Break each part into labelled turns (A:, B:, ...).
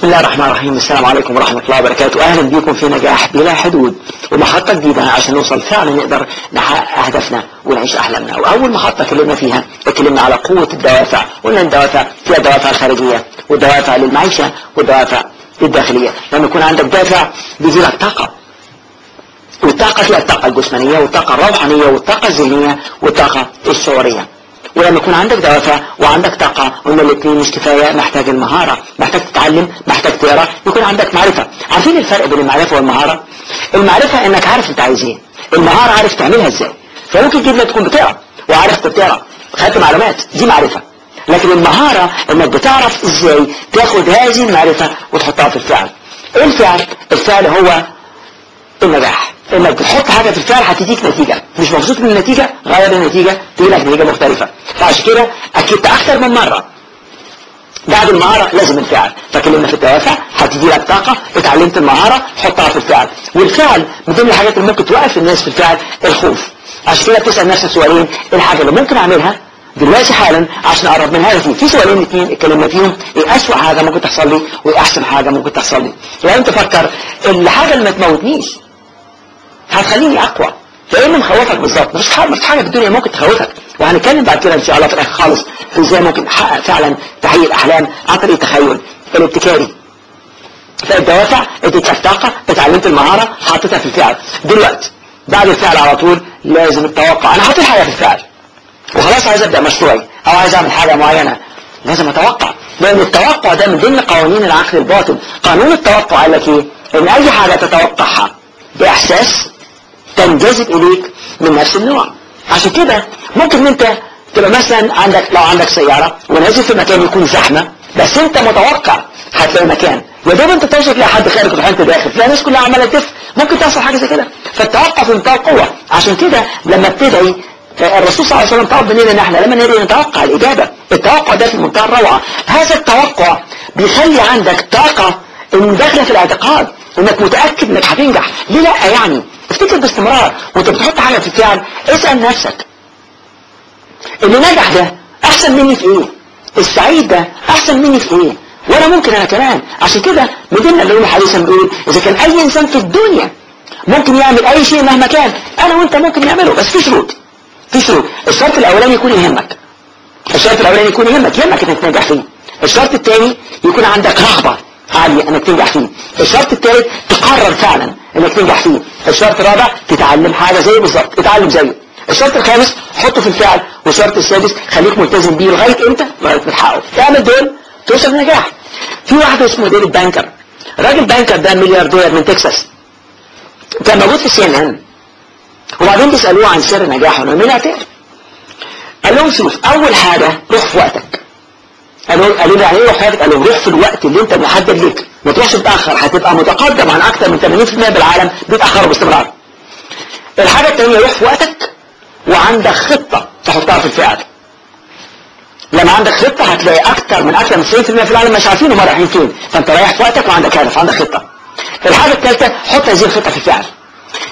A: بسم الله الرحمن الرحيم. السلام عليكم ورحمة الله وبركاته. أهلا بكم في نجاح بلا حدود. ومحطة جديدة عشان نوصل فعلا نقدر نحقق أهدافنا ونعيش أحلامنا. وأول محطة اتكلمنا فيها اتكلمنا على قوة الدوافع. قلنا الدوافع فيها دوافع خارجية والدوافع للمعيشة والدوافع الداخلية لما يكون عندك دافع بيجي لك طاقة. والطاقة فيها الطاقة الجسمانية والطاقة الروحانية والطاقة الذهنية والطاقة الشعورية. ولما يكون عندك دوافع وعندك طاقة. قلنا الاثنين مش كفاية محتاج المهارة محتاج تتعلم محتاج تقرا يكون عندك معرفة. عارفين الفرق بين المعرفة والمهارة؟ المعرفة إنك عارف أنت عايز إيه. المهارة عارف تعملها إزاي. فممكن جدا تكون بتقرأ وعارف بتقرأ خدت معلومات دي معرفة. لكن المهارة إنك بتعرف إزاي تاخد هذه المعرفة وتحطها في الفعل. إيه الفعل؟ الفعل هو النجاح. إنك بتحط حاجة في الفعل هتديك نتيجة. مش مبسوط من النتيجة غير النتيجة تجي لك نتيجة مختلفة. فعشان كده أكدت أكثر من مرة. بعد المهارة لازم الفعل. فكلمنا في الدوافع هتدي لك طاقة اتعلمت المهارة حطها في الفعل. والفعل من ضمن الحاجات اللي ممكن توقف الناس في الفعل الخوف. عشان كده بتسأل نفسك سؤالين إيه الحاجة اللي ممكن أعملها؟ دلوقتي حالا عشان أقرب من هدفي. في سؤالين اثنين اتكلمنا فيهم إيه أسوأ حاجة ممكن تحصل لي وإيه أحسن حاجة ممكن تحصل لي. لو أنت فكر الحاجة اللي ما تموتنيش هتخليني أقوى. اللي مخوفك بالظبط. مفيش حاجة حاجة في الدنيا ممكن تخوفك. وهنتكلم بعد كده إن شاء الله في الآخر خالص في إزاي ممكن تحقق فعلا تحقيق الاحلام عن طريق التخيل الابتكاري. فالدوافع اديتك طاقه اتعلمت المهارة حطيتها في الفعل. دلوقتي بعد الفعل على طول لازم التوقع. أنا حاطط حاجة في الفعل. وخلاص عايز أبدأ مشروعي أو عايز أعمل حاجة معينة. لازم أتوقع. لأن التوقع ده من ضمن قوانين العقل الباطن. قانون التوقع قال لك إيه؟ إن أي حاجة تتوقعها بإحساس تنجذب إليك من نفس النوع. عشان كده ممكن أنت تبقى مثلا عندك لو عندك سيارة ونازل في مكان يكون زحمة بس أنت متوقع هتلاقي مكان. يا دوب أنت توصل تلاقي حد خارج وتروح داخل تلاقي الناس كلها عمالة تلف. ممكن تحصل حاجة زي كده. فالتوقع في منتهى القوة. عشان كده لما بتدعي الرسول صلى الله عليه وسلم طلب مننا إن إحنا لما ندعي نتوقع الإجابة. التوقع ده في منتهى الروعة. هذا التوقع بيخلي عندك طاقة داخلة في الاعتقاد إنك متأكد إنك هتنجح. ليه لأ؟ يعني افتكر باستمرار وانت بتحط حاجة الفعل اسأل نفسك. اللي نجح ده أحسن مني في إيه؟ السعيد ده أحسن مني في إيه؟ وأنا ممكن أنا كمان. عشان كده بدنا اللي حديثا بيقول إذا كان أي إنسان في الدنيا ممكن يعمل أي شيء مهما كان أنا وأنت ممكن نعمله. بس في شروط. في شروط. الشرط الأولاني يكون يهمك. الشرط الأولاني يكون يهمك. يهمك إنك تنجح فيه. الشرط الثاني يكون عندك رغبة عالية إنك تنجح فيه. الشرط الثالث تقرر فعلا. إنك تنجح فيه الشرط الرابع تتعلم حاجة زيه بالظبط. اتعلم زيه الشرط الخامس حطه في الفعل. والشرط السادس خليك ملتزم بيه لغاية إمتى؟ ما تحققه. تعمل دول توصل لنجاح في واحد اسمه ديفيد بانكر. راجل بانكر ده ملياردير من تكساس. كان موجود في سي إن إن. وبعدين بيسالوه عن سر نجاحه ملياردير قال لهم شوف أول حاجة روح في وقتك. قالوا قالوا لي يعني إيه روح في وقتك قال لهم روح في الوقت اللي انت محدد ليك. ما تروحش متأخر. هتبقى متقدم عن أكثر من 80% بالعالم بيتأخروا باستمرار. الحاجة الثانية روح في وقتك وعندك خطة تحطها في الفعل لما عندك خطة هتلاقي أكثر من أكثر من 90% في العالم مش عارفين هم رايحين فين. فأنت رايح في وقتك وعندك هدف عندك خطة. الحاجة الثالثه حط هذه الخطة في الفعل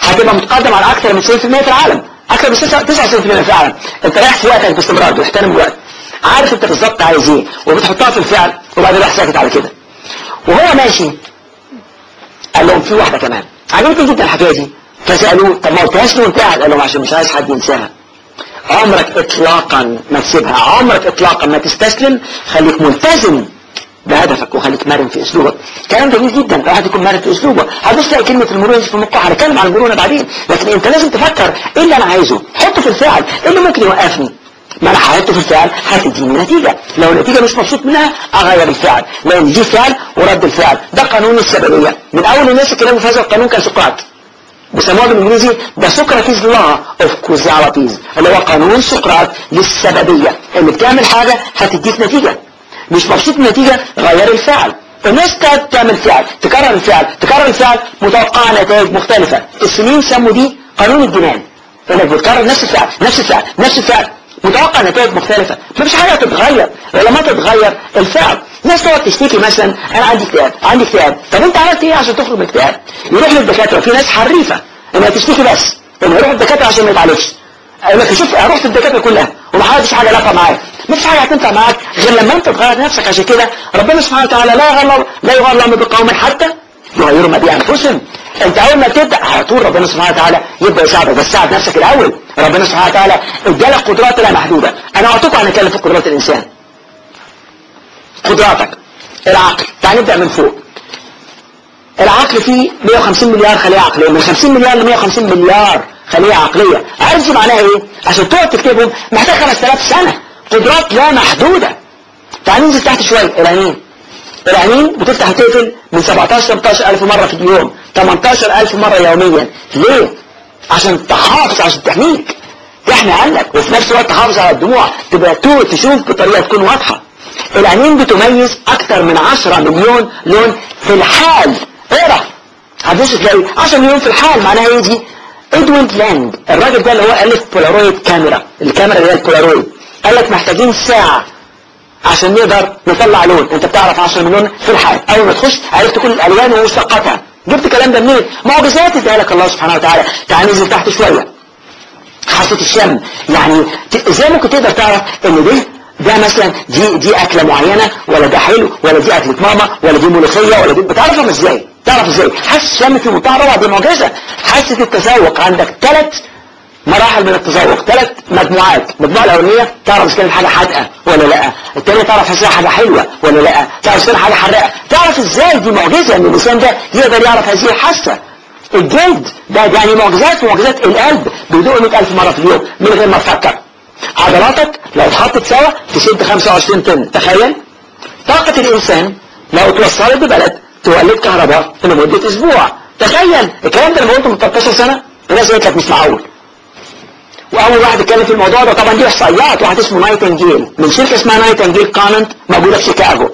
A: هتبقى متقدم عن أكثر من 90% في العالم. أكثر من 99% في العالم. أنت رايح في وقتك باستمرار. بتحترم الوقت. عارف انت بالظبط عايز إيه وبتحطها في الفعل وبعدين راح ساكت على كده. وهو ماشي. قال لهم في واحدة كمان. عجبتني جدا الحكاية دي. فسألوه طب ما قلتهاش وانت قال لهم عشان مش عايز حد ينساها. عمرك اطلاقا ما تسيبها. عمرك اطلاقا ما تستسلم. خليك ملتزم بهدفك وخليك مرن في أسلوبك. كلام جميل جدا. الواحد يكون مرن في أسلوبه. هتبص تلاقي كلمة المرونة في مخه هنتكلم عن المرونة بعدين. لكن أنت لازم تفكر إيه اللي أنا عايزه؟ حطه في الفعل. إيه اللي ممكن يوقفني؟ ما أنا حطيته في الفعل هتديني نتيجة لو النتيجة مش مبسوط منها أغير الفعل. لأن دي فعل ورد الفعل. ده قانون السببية. من أول الناس اللي في هذا القانون كان سقراط. بيسموها بالإنجليزي ده Socrates law of causality اللي هو قانون سقراط للسببية. اللي بتعمل حاجة هتديك نتيجة. مش مبسوط من النتيجة غير الفعل. الناس تعمل فعل تكرر الفعل تكرر الفعل متوقعة نتائج مختلفة. السنين سموا دي قانون الجنان. إنك بتكرر نفس الفعل نفس الفعل نفس الفعل. متوقع نتائج مختلفة. مفيش حاجة تتغير لما تتغير. الفعل ناس تقعد تشتكي مثلا أنا عندي اكتئاب. عندي اكتئاب. طب أنت عملت إيه عشان تخرج من الاكتئاب؟ يروح للدكاترة. في ناس حريفة. إنها تشتكي بس. انه يروح للدكاترة عشان ما يتعالجش. لك شوف رحت الدكاتره كلها. وما حدش حاجة علاقه معايا مفيش حاجة هتنفع معاك غير لما أنت تغير نفسك. عشان كده ربنا سبحانه وتعالى لا يغير لا الامر بقوم حتى يغيروا ما بأنفسهم. أنت أول ما تبدأ على طول ربنا سبحانه وتعالى يبدأ يساعدك. بس ساعد نفسك الأول. ربنا سبحانه وتعالى ادالك قدرات لا محدودة. أنا اعطيكم عن نتكلم في قدرات الإنسان. قدراتك. العقل. تعال نبدأ من فوق. العقل فيه 150 مليار خلية عقلية. من 50 مليار ل 150 مليار خلية عقلية. عارف معناها إيه؟ عشان تقعد تكتبهم محتاج 5000 سنة. قدرات لا محدودة. تعال ننزل تحت شوية العينين. العينين بتفتح وتقفل من 17 18 ألف مرة في اليوم. 18 ألف مرة يوميا. ليه؟ عشان تحافظ عشان تحميك تحمي عنك وفي نفس الوقت تحافظ على الدموع. تبقى تشوف بطريقة تكون واضحة. العينين بتميز أكثر من 10 مليون لون في الحال. اقرأ. هتبص تلاقي 10 مليون في الحال معناها إيه دي؟ ادوين لاند الراجل ده اللي هو ألف Polaroid camera. الكاميرا اللي هي البولارويد. قال لك محتاجين ساعة عشان نقدر نطلع لون. أنت بتعرف 10 مليون في الحال. أول ما تخش عرفت كل الألوان ومشتقاتها. جبت الكلام ده منين معجزات اداها لك الله سبحانه وتعالى. تعال ننزل تحت شوية. حاسه الشم. يعني إزاي ممكن تقدر تعرف إن ده ده مثلا دي دي أكلة معينة ولا ده حلو ولا دي أكلة ماما ولا دي ملوخية ولا دي بتعرفهم إزاي؟ تعرف إزاي؟ حاسه الشم في منتهى الروعه دي معجزة. حاسه التذوق. عندك ثلاث مراحل من التذوق ثلاث مجموعات. المجموعة الأولانية تعرف إذا كانت حاجة حادقة ولا لأ. الثانية تعرف إذا حاجة حلوة ولا لأ. تعرف إذا حاجة حراقة. تعرف إزاي دي معجزة إن الإنسان ده يقدر يعرف هذه الحاسه الجلد ده يعني معجزات معجزات القلب. بيدق 100000 مرة في اليوم من غير ما تفكر. عضلاتك لو اتحطت سوا تشد 25 طن. تخيل. طاقة الإنسان لو توصلت ببلد تولد كهرباء لمدة أسبوع. تخيل. الكلام ده لما قلته من 13 سنة. الناس قالت لك مش معقول. وأول واحد اتكلم في الموضوع ده طبعا دي إحصائيات واحد اسمه نايتنجيل من شركة اسمها نايتنجيل كوننت موجودة في شيكاغو.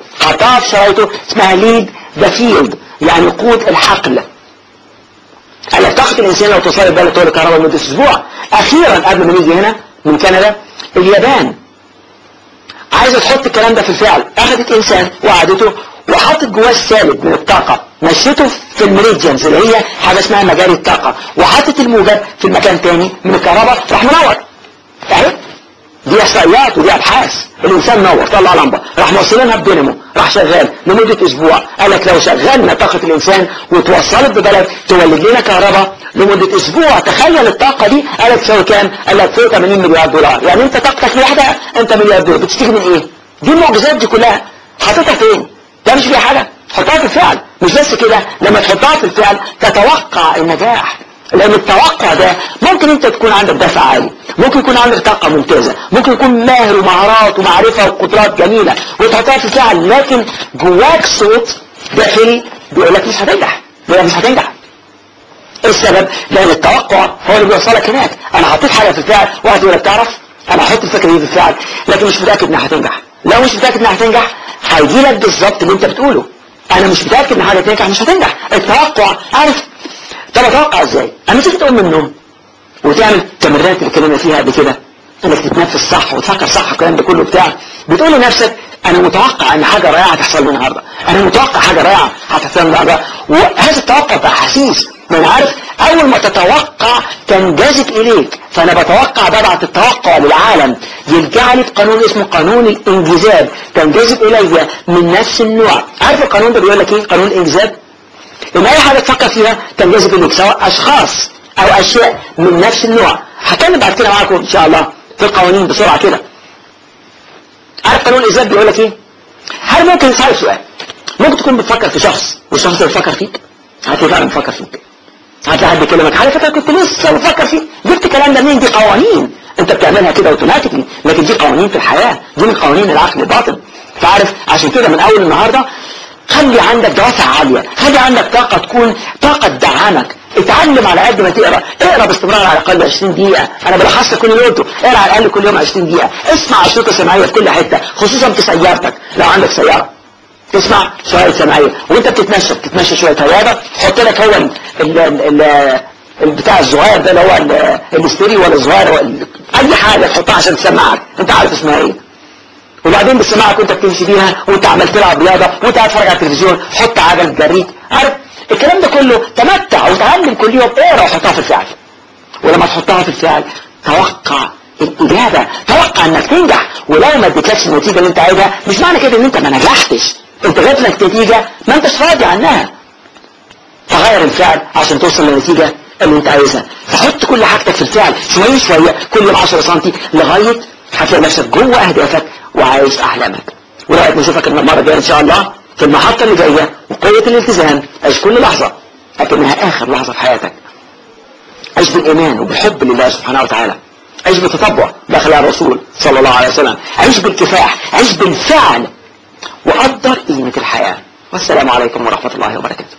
A: في شرايطه اسمها Lead the Field يعني قوه الحقل. لك طاقة الإنسان لو توصل البلد تولد كهرباء لمدة أسبوع. أخيرا قبل ما نيجي هنا من كندا اليابان. عايزة تحط الكلام ده في الفعل. أخذت إنسان وقعدته وحطت جواه السالب من الطاقة. مشيته في المريديانز اللي هي حاجة اسمها مجاري الطاقة. وحطت الموجب في المكان تاني من الكهرباء راح منور. اهي دي احصائيات ودي ابحاث. الانسان نور طلع لمبة. راح موصلينها بدينامو. راح شغال لمدة أسبوع. قال لك لو شغلنا طاقة الإنسان وتوصلت ببلد تولد لنا كهرباء لمدة أسبوع. تخيل الطاقة دي قال لك تساوي كام؟ قال لك فوق 80 مليار دولار. يعني انت طاقتك لوحدها انت مليار دولار. بتشتكي من إيه؟ دي المعجزات دي كلها. حاططها فين؟ ده مش فيها حاجة. حطها في الفعل. مش بس كده لما تحطها في الفعل تتوقع النجاح. لأن التوقع ده ممكن أنت تكون عندك دفع عالي ممكن يكون عندك طاقة ممتازة ممكن يكون ماهر ومهارات ومعرفة وقدرات جميلة وتحطها في الفعل لكن جواك صوت داخلي بيقول لك مش هتنجح بيقول لك مش هتنجح. إيه السبب؟ لأن التوقع هو اللي بيوصلك هناك. أنا حطيت حاجة في الفعل واحد يقول لك تعرف أنا هحط الفكرة دي في الفعل لكن مش متأكد إنها هتنجح. لو مش متأكد إنها هتنجح هيجي لك بالظبط اللي أنت بتقوله. أنا مش متأكد ان حاجة تنجح مش هتنجح. التوقع عارف؟ طب أتوقع إزاي؟ اما تيجي تقوم من النوم وتعمل التمرينات اللي اتكلمنا فيها قبل كده. إنك تتنفس صح وتفكر صح الكلام ده كله بتاع بتقول لنفسك أنا متوقع إن حاجة رائعة هتحصل لي النهارده. أنا متوقع حاجة رائعة هتحصل لي النهارده. وهذا التوقع بقى حسيس. ما أنا عارف أول ما تتوقع تنجذب إليك. فأنا بتوقع ببعت التوقع للعالم. يرجع لي بقانون اسمه قانون الانجذاب. تنجذب إلي من نفس النوع. عارف القانون ده بيقول لك إيه؟ قانون الانجذاب. ان أي حاجة تفكر فيها تنجذب إليك سواء أشخاص أو أشياء من نفس النوع. هكمل بعد كده معاكم إن شاء الله في القوانين بسرعة كده. عارف قانون الانجذاب بيقول لك إيه؟ هل ممكن نسال سؤال؟ ممكن تكون بتفكر في شخص والشخص ده بيفكر فيك؟ هتلاقي فعلا بيفكر فيك. هتلاقي حد يكلمك. على فكرة كنت لسه بفكر فيه جبت الكلام ده منين؟ دي قوانين. انت بتعملها كده اوتوماتيكلي لكن دي قوانين في الحياة. دي من قوانين العقل الباطن. فعارف عشان كده من أول النهارده خلي عندك دوافع عالية. خلي عندك طاقة تكون طاقة تدعمك اتعلم على قد ما تقرأ. اقرأ باستمرار على الأقل 20 دقيقة. أنا بلخص كل يوم اقرأ على الأقل كل يوم 20 دقيقة. اسمع اشرطة سمعية في كل حتة خصوصا في سيارتك. لو عندك سيارة. تسمع شوية سمعية وانت بتتمشى بتتمشى شوية. رياضة حط لك هو ال ال ال البتاع الصغير ده اللي هو الاستيري ولا الصغير أي حاجة تحطها عشان تسمعك. أنت عارف اسمها إيه. وبعدين بتسمعك وأنت بتمشي بيها وأنت عمال تلعب رياضة وأنت قاعد تتفرج على التلفزيون حط عجل جريك عارف؟ الكلام ده كله تمتع وتعلم كل يوم. اقرأ وحطها في الفعل. ولما تحطها في الفعل توقع الإجابة. توقع إنك تنجح. ولو ما اديتلكش النتيجة اللي أنت عايزها مش معنى كده إن أنت ما نجحتش. أنت جات لك نتيجة ما أنتش راضي عنها. فغير الفعل عشان توصل للنتيجة اللي انت عايزها. فحط كل حاجتك في الفعل شوية شوية كل يوم 10 سم لغاية هتلاقي نفسك جوه اهدافك وعايش أحلامك. ولغاية نشوفك المرة الجاية إن شاء الله في المحطة اللي جاية وقوة الالتزام. عيش كل لحظة لكنها آخر لحظة في حياتك. عيش بالإيمان وبالحب لله سبحانه وتعالى. عيش بالتطبع داخل الرسول صلى الله عليه وسلم. عيش بالكفاح عيش بالفعل. وقدر قيمة الحياة. والسلام عليكم ورحمة الله وبركاته.